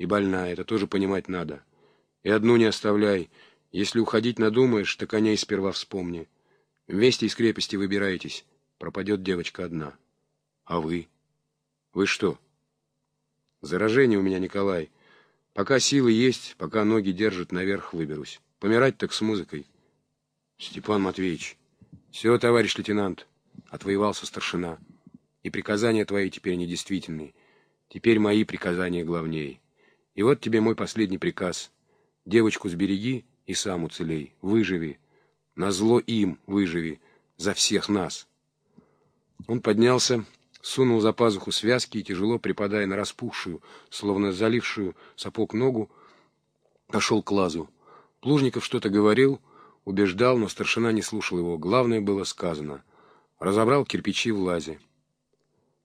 И больная, это тоже понимать надо. И одну не оставляй. Если уходить надумаешь, так о ней сперва вспомни. Вместе из крепости выбираетесь. Пропадет девочка одна. А вы? Вы что? Заражение у меня, Николай. Пока силы есть, пока ноги держат, наверх выберусь. Помирать так с музыкой. Степан Матвеевич. Все, товарищ лейтенант. Отвоевался старшина. И приказания твои теперь недействительны. Теперь мои приказания главней. И вот тебе мой последний приказ. Девочку сбереги и сам уцелей. Выживи. Назло им выживи. За всех нас. Он поднялся, сунул за пазуху связки и, тяжело припадая на распухшую, словно залившую сапог ногу, пошел к лазу. Плужников что-то говорил, убеждал, но старшина не слушал его. Главное было сказано. Разобрал кирпичи в лазе.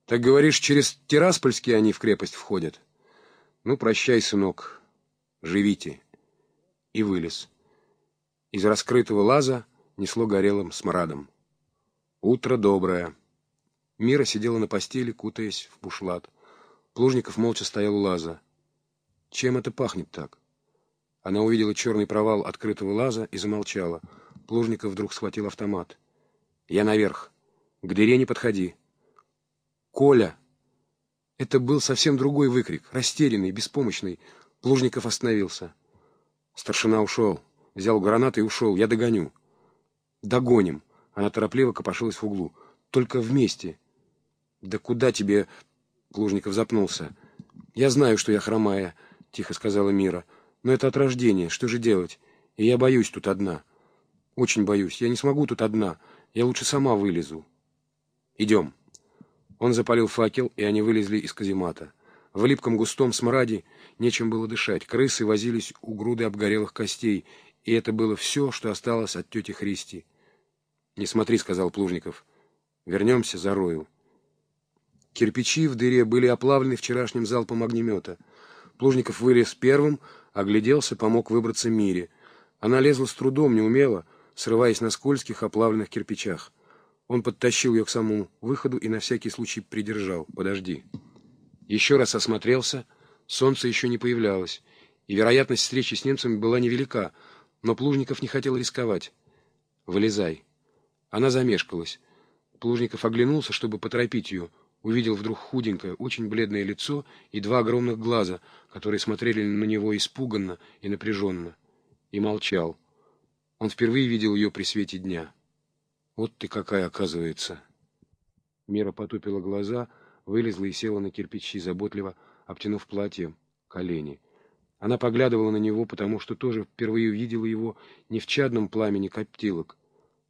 Так говоришь, через Тираспольские они в крепость входят? Ну, прощай, сынок, живите. И вылез. Из раскрытого лаза несло горелым смрадом. Утро доброе. Мира сидела на постели, кутаясь в бушлат. Плужников молча стоял у лаза. Чем это пахнет так? Она увидела черный провал открытого лаза и замолчала. Плужников вдруг схватил автомат. «Я наверх. К дыре не подходи». «Коля!» Это был совсем другой выкрик, растерянный, беспомощный. Плужников остановился. Старшина ушел. Взял гранаты и ушел. Я догоню. Догоним. Она торопливо копошилась в углу. Только вместе. Да куда тебе... Плужников запнулся. Я знаю, что я хромая, тихо сказала Мира. Но это от рождения. Что же делать? И я боюсь тут одна. Очень боюсь. Я не смогу тут одна. Я лучше сама вылезу. Идем. Он запалил факел, и они вылезли из каземата. В липком густом смраде нечем было дышать. Крысы возились у груды обгорелых костей, и это было все, что осталось от тети Христи. «Не смотри», — сказал Плужников. «Вернемся за рою». Кирпичи в дыре были оплавлены вчерашним залпом огнемета. Плужников вылез первым, огляделся, помог выбраться Мире. Она лезла с трудом, неумело, срываясь на скользких оплавленных кирпичах. Он подтащил ее к самому выходу и на всякий случай придержал. «Подожди». Еще раз осмотрелся. Солнце еще не появлялось, и вероятность встречи с немцами была невелика, но Плужников не хотел рисковать. «Вылезай». Она замешкалась. Плужников оглянулся, чтобы поторопить ее. Увидел вдруг худенькое, очень бледное лицо и два огромных глаза, которые смотрели на него испуганно и напряженно. И молчал. Он впервые видел ее при свете дня. Вот ты какая, оказывается. Мира потупила глаза, вылезла и села на кирпичи, заботливо обтянув платье колени. Она поглядывала на него, потому что тоже впервые увидела его не в чадном пламени коптилок,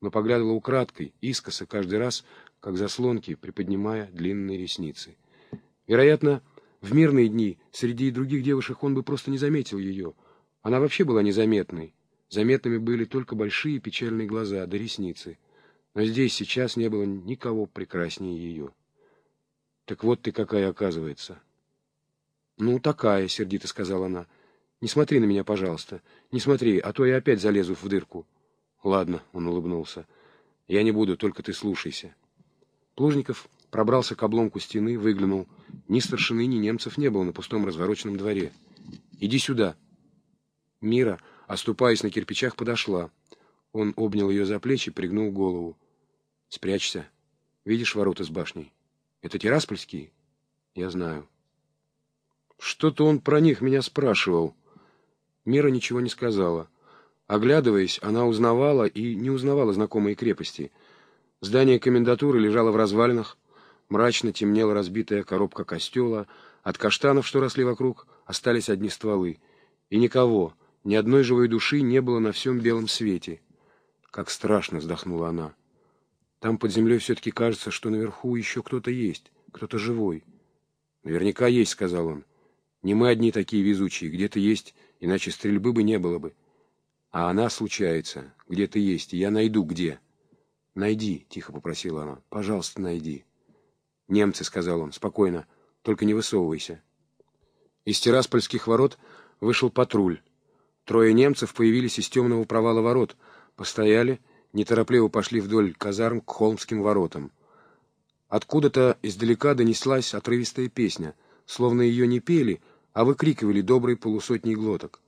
но поглядывала украдкой, искоса, каждый раз, как заслонки, приподнимая длинные ресницы. Вероятно, в мирные дни среди других девушек он бы просто не заметил ее. Она вообще была незаметной. Заметными были только большие печальные глаза да ресницы. Но здесь сейчас не было никого прекраснее ее. Так вот ты какая оказывается. Ну, такая, сердито сказала она. Не смотри на меня, пожалуйста. Не смотри, а то я опять залезу в дырку. Ладно, он улыбнулся. Я не буду, только ты слушайся. Плужников пробрался к обломку стены, выглянул. Ни старшины, ни немцев не было на пустом развороченном дворе. «Иди сюда». Мира, оступаясь на кирпичах, подошла. Он обнял ее за плечи, пригнул голову. Спрячься. Видишь ворота с башней? Это Тираспольские? Я знаю. Что-то он про них меня спрашивал. Мира ничего не сказала. Оглядываясь, она узнавала и не узнавала знакомые крепости. Здание комендатуры лежало в развалинах, мрачно темнела разбитая коробка костела, от каштанов, что росли вокруг, остались одни стволы. И никого, ни одной живой души не было на всем белом свете. Как страшно вздохнула она. Там под землей все-таки кажется, что наверху еще кто-то есть, кто-то живой. Наверняка есть, сказал он. Не мы одни такие везучие, где-то есть, иначе стрельбы бы не было бы. А она случается, где-то есть, и я найду где. Найди, тихо попросила она. Пожалуйста, найди. Немцы, сказал он, спокойно, только не высовывайся. Из Тираспольских ворот вышел патруль. Трое немцев появились из темного провала ворот, постояли неторопливо пошли вдоль казарм к холмским воротам. Откуда-то издалека донеслась отрывистая песня, словно ее не пели, а выкрикивали добрые полусотни глоток.